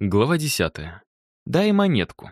Глава 10. Дай монетку.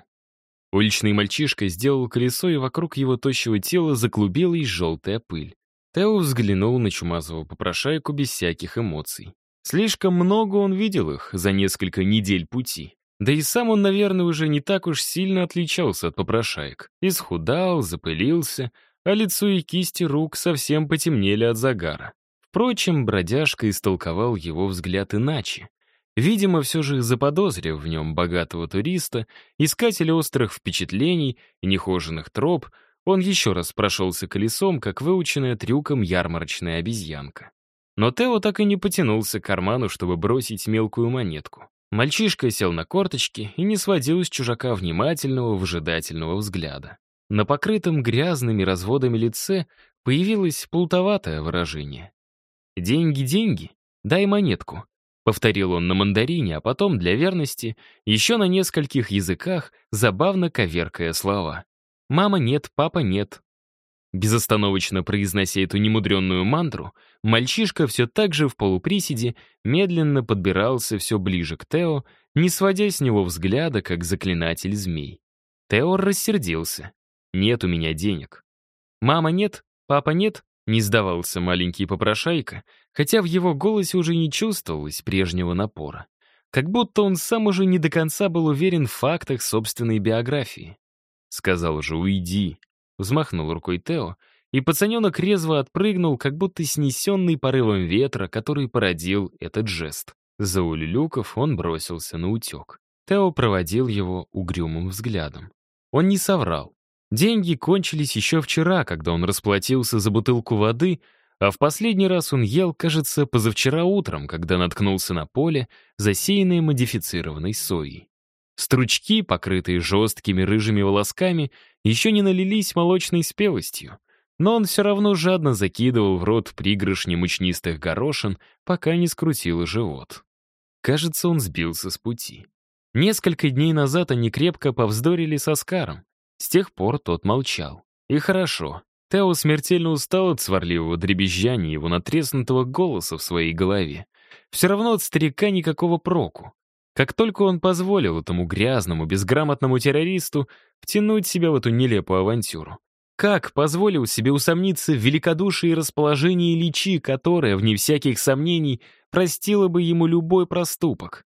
Уличный мальчишка сделал колесо, и вокруг его тощего тела заклубилась желтая пыль. Тео взглянул на чумазого попрошайку без всяких эмоций. Слишком много он видел их за несколько недель пути. Да и сам он, наверное, уже не так уж сильно отличался от попрошаек. Исхудал, запылился, а лицо и кисти рук совсем потемнели от загара. Впрочем, бродяжка истолковал его взгляд иначе. Видимо, все же заподозрив в нем богатого туриста, искателя острых впечатлений и нехоженных троп, он еще раз прошелся колесом, как выученная трюком ярмарочная обезьянка. Но Тео так и не потянулся к карману, чтобы бросить мелкую монетку. Мальчишка сел на корточки и не сводил с чужака внимательного, выжидательного взгляда. На покрытом грязными разводами лице появилось плутоватое выражение. «Деньги, деньги, дай монетку», Повторил он на мандарине, а потом, для верности, еще на нескольких языках, забавно коверкая слова. «Мама нет, папа нет». Безостановочно произнося эту немудренную мантру, мальчишка все так же в полуприседе медленно подбирался все ближе к Тео, не сводя с него взгляда, как заклинатель змей. Тео рассердился. «Нет у меня денег». «Мама нет, папа нет, не сдавался маленький попрошайка, хотя в его голосе уже не чувствовалось прежнего напора. Как будто он сам уже не до конца был уверен в фактах собственной биографии. Сказал же «Уйди», взмахнул рукой Тео, и пацаненок резво отпрыгнул, как будто снесенный порывом ветра, который породил этот жест. За улюлюков он бросился на утек. Тео проводил его угрюмым взглядом. Он не соврал. Деньги кончились еще вчера, когда он расплатился за бутылку воды, а в последний раз он ел, кажется, позавчера утром, когда наткнулся на поле, засеянное модифицированной соей. Стручки, покрытые жесткими рыжими волосками, еще не налились молочной спелостью, но он все равно жадно закидывал в рот пригоршни мучнистых горошин, пока не скрутило живот. Кажется, он сбился с пути. Несколько дней назад они крепко повздорили со Скаром. С тех пор тот молчал. И хорошо. Тео смертельно устал от сварливого дребезжания его натреснутого голоса в своей голове. Все равно от старика никакого проку. Как только он позволил этому грязному, безграмотному террористу втянуть себя в эту нелепую авантюру. Как позволил себе усомниться в великодушии и расположении Личи, которая, вне всяких сомнений, простила бы ему любой проступок?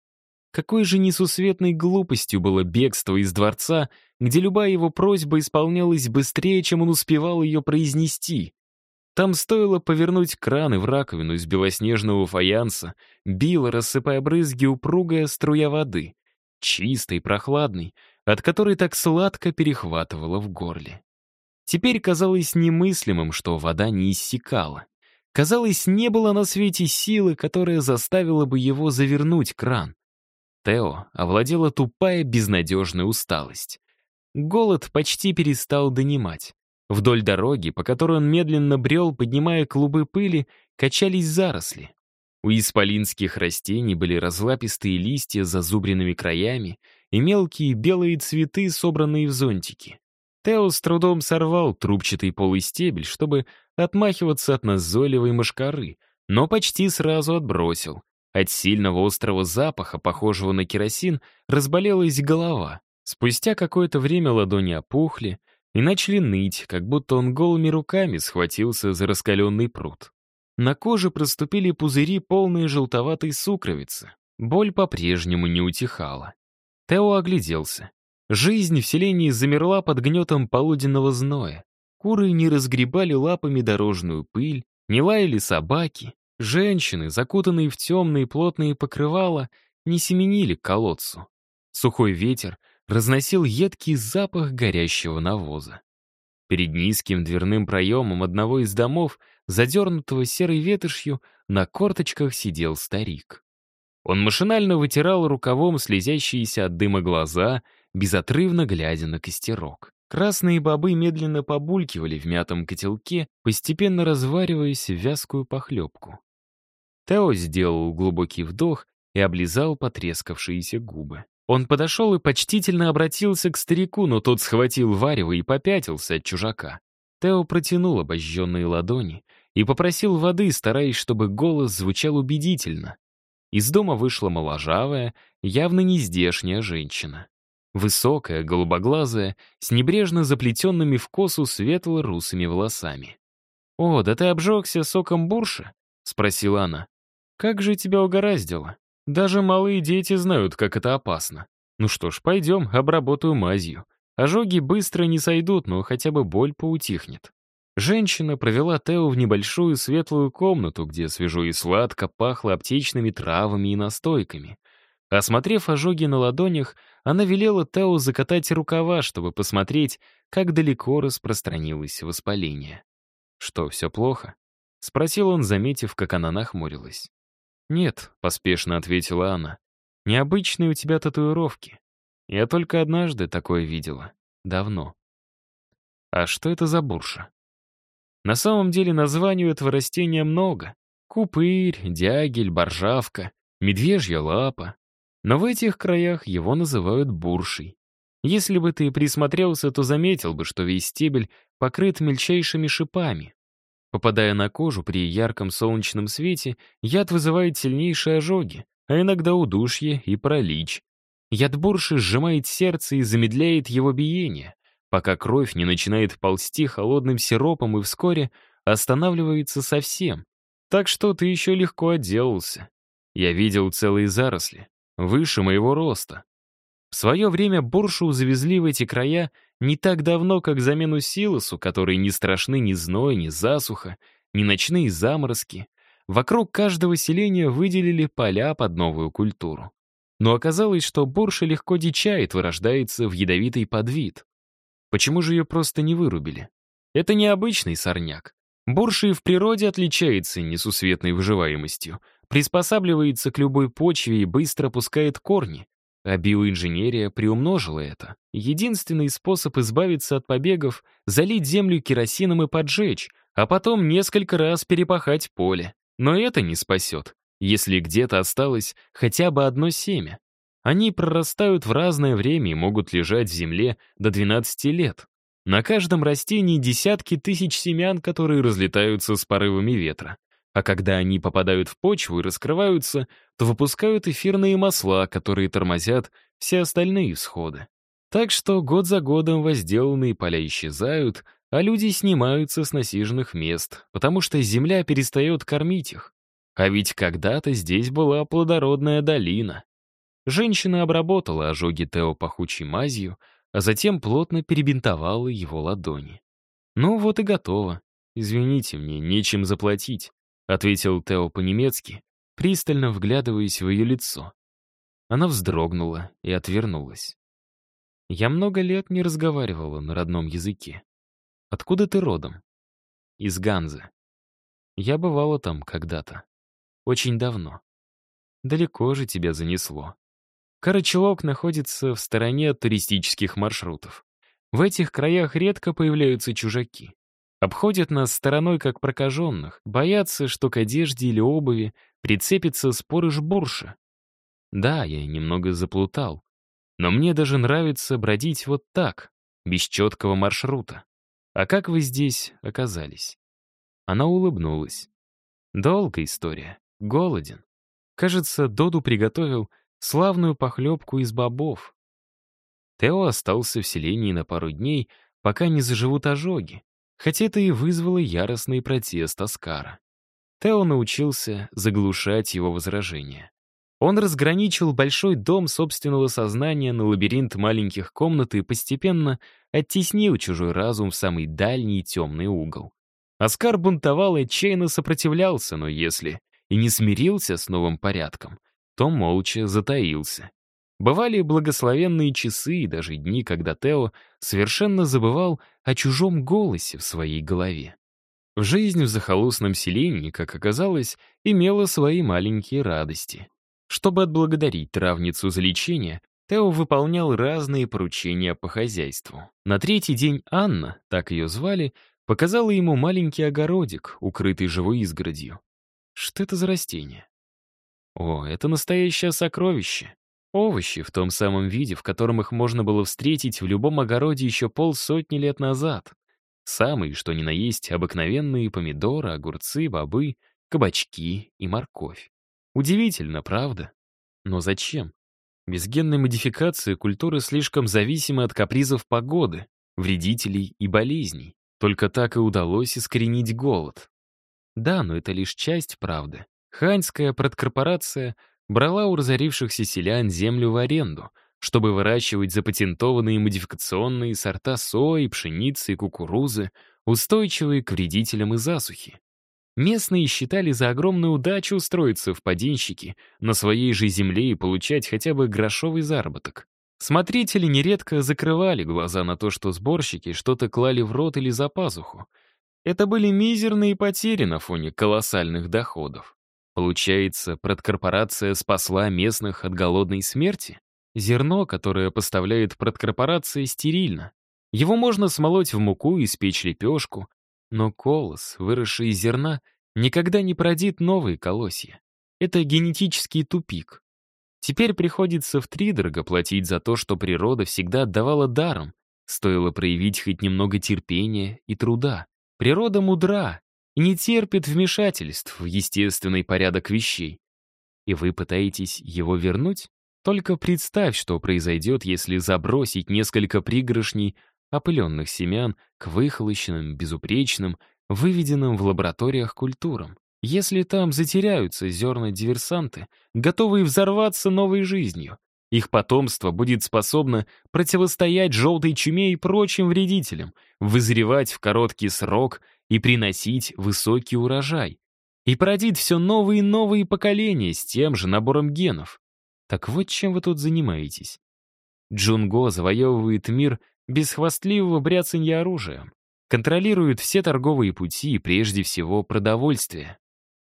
Какой же несусветной глупостью было бегство из дворца, где любая его просьба исполнялась быстрее, чем он успевал ее произнести. Там стоило повернуть краны в раковину из белоснежного фаянса, била, рассыпая брызги, упругая струя воды, чистой, прохладной, от которой так сладко перехватывало в горле. Теперь казалось немыслимым, что вода не иссякала. Казалось, не было на свете силы, которая заставила бы его завернуть кран. Тео овладела тупая безнадежная усталость. Голод почти перестал донимать. Вдоль дороги, по которой он медленно брел, поднимая клубы пыли, качались заросли. У исполинских растений были разлапистые листья с зазубренными краями и мелкие белые цветы, собранные в зонтики. Тео с трудом сорвал трубчатый полый стебель, чтобы отмахиваться от назойливой мошкары, но почти сразу отбросил. От сильного острого запаха, похожего на керосин, разболелась голова. Спустя какое-то время ладони опухли и начали ныть, как будто он голыми руками схватился за раскаленный пруд. На коже проступили пузыри, полные желтоватой сукровицы. Боль по-прежнему не утихала. Тео огляделся. Жизнь в селении замерла под гнетом полуденного зноя. Куры не разгребали лапами дорожную пыль, не лаяли собаки. Женщины, закутанные в темные плотные покрывала, не семенили к колодцу. Сухой ветер разносил едкий запах горящего навоза. Перед низким дверным проемом одного из домов, задернутого серой ветошью, на корточках сидел старик. Он машинально вытирал рукавом слезящиеся от дыма глаза, безотрывно глядя на костерок. Красные бобы медленно побулькивали в мятом котелке, постепенно развариваясь в вязкую похлебку. Тео сделал глубокий вдох и облизал потрескавшиеся губы. Он подошел и почтительно обратился к старику, но тот схватил варево и попятился от чужака. Тео протянул обожженные ладони и попросил воды, стараясь, чтобы голос звучал убедительно. Из дома вышла моложавая, явно не здешняя женщина. Высокая, голубоглазая, с небрежно заплетенными в косу светло-русыми волосами. «О, да ты обжегся соком бурша?» — спросила она. «Как же тебя угораздило? Даже малые дети знают, как это опасно. Ну что ж, пойдем, обработаю мазью. Ожоги быстро не сойдут, но хотя бы боль поутихнет». Женщина провела Тео в небольшую светлую комнату, где свежо и сладко пахло аптечными травами и настойками. Осмотрев ожоги на ладонях, она велела Тео закатать рукава, чтобы посмотреть, как далеко распространилось воспаление. «Что, все плохо?» — спросил он, заметив, как она нахмурилась. «Нет», — поспешно ответила она. «Необычные у тебя татуировки. Я только однажды такое видела. Давно». «А что это за бурша?» На самом деле названий у этого растения много. Купырь, дягель, боржавка, медвежья лапа. Но в этих краях его называют буршей. Если бы ты присмотрелся, то заметил бы, что весь стебель покрыт мельчайшими шипами. Попадая на кожу при ярком солнечном свете, яд вызывает сильнейшие ожоги, а иногда удушье и паралич. Яд бурши сжимает сердце и замедляет его биение, пока кровь не начинает ползти холодным сиропом и вскоре останавливается совсем. Так что ты еще легко отделался. Я видел целые заросли, выше моего роста. В свое время Боршу завезли в эти края не так давно, как замену Силосу, которые не страшны ни зной, ни засуха, ни ночные заморозки. Вокруг каждого селения выделили поля под новую культуру. Но оказалось, что Борша легко дичает, вырождается в ядовитый подвид. Почему же ее просто не вырубили? Это необычный сорняк. Борша и в природе отличается несусветной выживаемостью, приспосабливается к любой почве и быстро пускает корни. А биоинженерия приумножила это. Единственный способ избавиться от побегов — залить землю керосином и поджечь, а потом несколько раз перепахать поле. Но это не спасет, если где-то осталось хотя бы одно семя. Они прорастают в разное время и могут лежать в земле до 12 лет. На каждом растении десятки тысяч семян, которые разлетаются с порывами ветра. А когда они попадают в почву и раскрываются, то выпускают эфирные масла, которые тормозят все остальные всходы. Так что год за годом возделанные поля исчезают, а люди снимаются с насиженных мест, потому что земля перестает кормить их. А ведь когда-то здесь была плодородная долина. Женщина обработала ожоги Тео пахучей мазью, а затем плотно перебинтовала его ладони. «Ну вот и готово. Извините, мне нечем заплатить», — ответил Тео по-немецки, пристально вглядываясь в ее лицо. Она вздрогнула и отвернулась. «Я много лет не разговаривала на родном языке. Откуда ты родом?» «Из Ганзы. Я бывала там когда-то. Очень давно. Далеко же тебя занесло. Карачелок находится в стороне от туристических маршрутов. В этих краях редко появляются чужаки. Обходят нас стороной как прокаженных, боятся, что к одежде или обуви прицепится спорыш бурша. Да, я немного заплутал. Но мне даже нравится бродить вот так, без четкого маршрута. А как вы здесь оказались? Она улыбнулась. Долгая история. Голоден. Кажется, Доду приготовил славную похлебку из бобов. Тео остался в селении на пару дней, пока не заживут ожоги, хотя это и вызвало яростный протест Оскара. Тео научился заглушать его возражения. Он разграничил большой дом собственного сознания на лабиринт маленьких комнат и постепенно оттеснил чужой разум в самый дальний темный угол. Оскар бунтовал и отчаянно сопротивлялся, но если и не смирился с новым порядком, то молча затаился. Бывали благословенные часы и даже дни, когда Тео совершенно забывал о чужом голосе в своей голове. Жизнь в захолустном селении, как оказалось, имела свои маленькие радости. Чтобы отблагодарить травницу за лечение, Тео выполнял разные поручения по хозяйству. На третий день Анна, так ее звали, показала ему маленький огородик, укрытый живой изгородью. Что это за растение? О, это настоящее сокровище. Овощи в том самом виде, в котором их можно было встретить в любом огороде еще полсотни лет назад. Самые, что ни на есть, обыкновенные помидоры, огурцы, бобы, кабачки и морковь. Удивительно, правда? Но зачем? Без генной модификации культуры слишком зависимы от капризов погоды, вредителей и болезней. Только так и удалось искоренить голод. Да, но это лишь часть правды. Ханьская продкорпорация брала у разорившихся селян землю в аренду, чтобы выращивать запатентованные модификационные сорта сои, пшеницы и кукурузы, устойчивые к вредителям и засухе. Местные считали за огромную удачу устроиться в поденщики на своей же земле и получать хотя бы грошовый заработок. Смотрители нередко закрывали глаза на то, что сборщики что-то клали в рот или за пазуху. Это были мизерные потери на фоне колоссальных доходов. Получается, продкорпорация спасла местных от голодной смерти? Зерно, которое поставляет продкорпорация, стерильно. Его можно смолоть в муку и испечь лепешку, но колос, выросший из зерна, никогда не продит новые колосья. Это генетический тупик. Теперь приходится втридорого платить за то, что природа всегда отдавала даром. Стоило проявить хоть немного терпения и труда. Природа мудра не терпит вмешательств в естественный порядок вещей. И вы пытаетесь его вернуть? Только представь, что произойдет, если забросить несколько пригоршней опыленных семян к выхолощенным, безупречным, выведенным в лабораториях культурам. Если там затеряются зерна-диверсанты, готовые взорваться новой жизнью, их потомство будет способно противостоять желтой чуме и прочим вредителям, вызревать в короткий срок и приносить высокий урожай. И породит все новые и новые поколения с тем же набором генов. Так вот чем вы тут занимаетесь. Джунго завоевывает мир без хвастливого бряцанья оружием, контролирует все торговые пути и прежде всего продовольствие.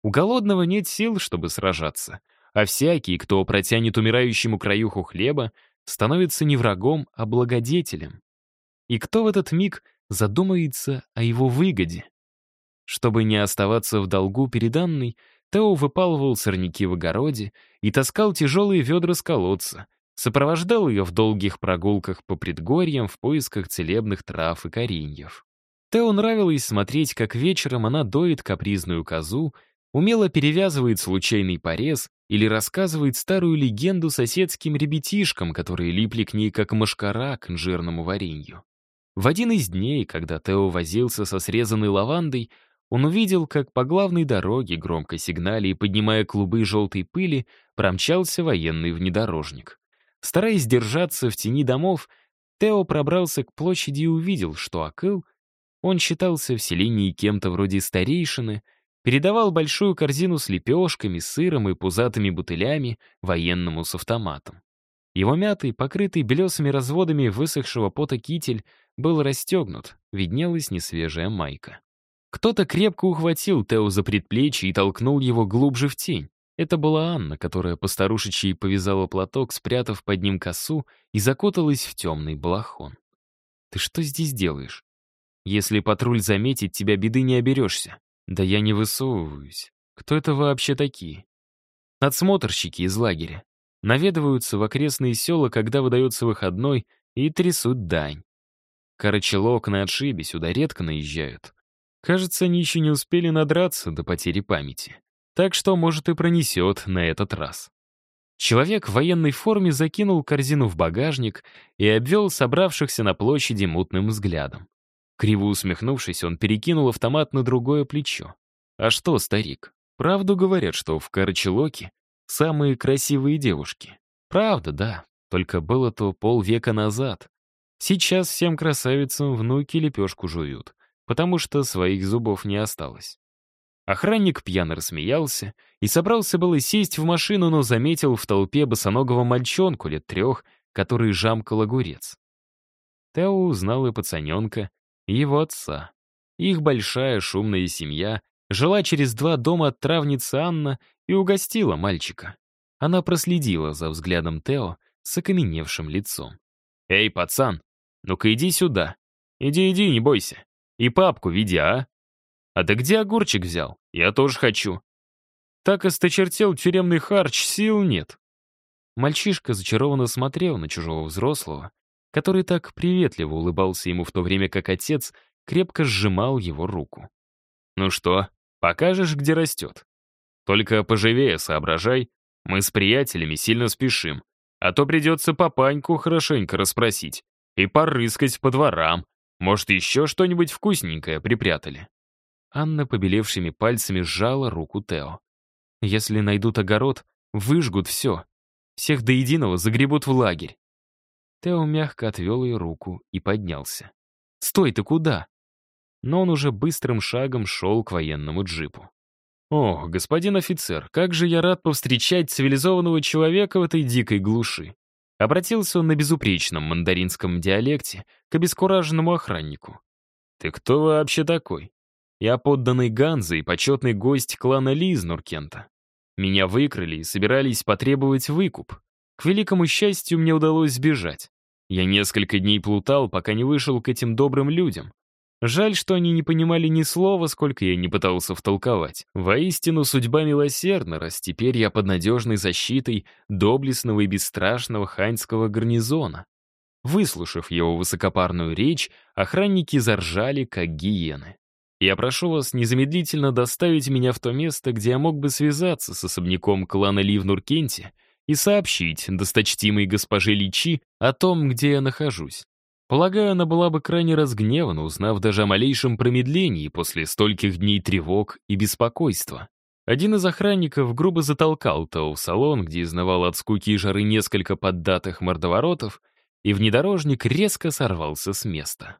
У голодного нет сил, чтобы сражаться, а всякий, кто протянет умирающему краюху хлеба, становится не врагом, а благодетелем. И кто в этот миг задумается о его выгоде? Чтобы не оставаться в долгу перед Анной, Тео выпалывал сорняки в огороде и таскал тяжелые ведра с колодца, сопровождал ее в долгих прогулках по предгорьям в поисках целебных трав и кореньев. Тео нравилось смотреть, как вечером она доит капризную козу, умело перевязывает случайный порез или рассказывает старую легенду соседским ребятишкам, которые липли к ней как мошкара к инжирному варенью. В один из дней, когда Тео возился со срезанной лавандой, он увидел, как по главной дороге, громко сигнали и поднимая клубы желтой пыли, промчался военный внедорожник. Стараясь держаться в тени домов, Тео пробрался к площади и увидел, что Акыл, он считался в селении кем-то вроде старейшины, передавал большую корзину с лепешками, сыром и пузатыми бутылями военному с автоматом. Его мятый, покрытый белесыми разводами высохшего пота китель, был расстегнут, виднелась несвежая майка. Кто-то крепко ухватил Тео за предплечье и толкнул его глубже в тень. Это была Анна, которая по старушечьи повязала платок, спрятав под ним косу, и закуталась в темный балахон. «Ты что здесь делаешь? Если патруль заметит, тебя беды не оберешься. Да я не высовываюсь. Кто это вообще такие? Надсмотрщики из лагеря. Наведываются в окрестные села, когда выдается выходной, и трясут дань. Карачелок на отшибе сюда редко наезжают. Кажется, они еще не успели надраться до потери памяти. Так что, может, и пронесет на этот раз. Человек в военной форме закинул корзину в багажник и обвел собравшихся на площади мутным взглядом. Криво усмехнувшись, он перекинул автомат на другое плечо. «А что, старик, правду говорят, что в Карачелоке самые красивые девушки?» «Правда, да, только было то полвека назад. Сейчас всем красавицам внуки лепешку жуют, потому что своих зубов не осталось». Охранник пьяно рассмеялся и собрался было сесть в машину, но заметил в толпе босоногого мальчонку лет трех, который жамкал огурец. Тео узнал и пацаненка, его отца. Их большая шумная семья жила через два дома от травницы Анна и угостила мальчика. Она проследила за взглядом Тео с окаменевшим лицом. «Эй, пацан, ну-ка иди сюда. Иди-иди, не бойся. И папку веди, а? А ты где огурчик взял? Я тоже хочу». Так осточертел тюремный харч, сил нет. Мальчишка зачарованно смотрел на чужого взрослого, который так приветливо улыбался ему в то время, как отец крепко сжимал его руку. «Ну что, покажешь, где растет? Только поживее соображай, мы с приятелями сильно спешим. А то придется папаньку хорошенько расспросить и порыскать по дворам. Может, еще что-нибудь вкусненькое припрятали». Анна побелевшими пальцами сжала руку Тео. «Если найдут огород, выжгут все. Всех до единого загребут в лагерь». Тео мягко отвел ее руку и поднялся. «Стой, ты куда?» Но он уже быстрым шагом шел к военному джипу. «Ох, господин офицер, как же я рад повстречать цивилизованного человека в этой дикой глуши!» Обратился он на безупречном мандаринском диалекте к обескураженному охраннику. «Ты кто вообще такой?» Я подданный Ганзы и почетный гость клана Ли из Нуркента. Меня выкрали и собирались потребовать выкуп. К великому счастью, мне удалось сбежать. Я несколько дней плутал, пока не вышел к этим добрым людям. Жаль, что они не понимали ни слова, сколько я не пытался втолковать. Воистину, судьба милосердна, раз теперь я под надежной защитой доблестного и бесстрашного ханьского гарнизона. Выслушав его высокопарную речь, охранники заржали, как гиены. Я прошу вас незамедлительно доставить меня в то место, где я мог бы связаться с особняком клана Ли в Нуркенте и сообщить досточтимой госпоже Личи о том, где я нахожусь. Полагаю, она была бы крайне разгневана, узнав даже о малейшем промедлении после стольких дней тревог и беспокойства. Один из охранников грубо затолкал Тео в салон, где изнавал от скуки и жары несколько поддатых мордоворотов, и внедорожник резко сорвался с места.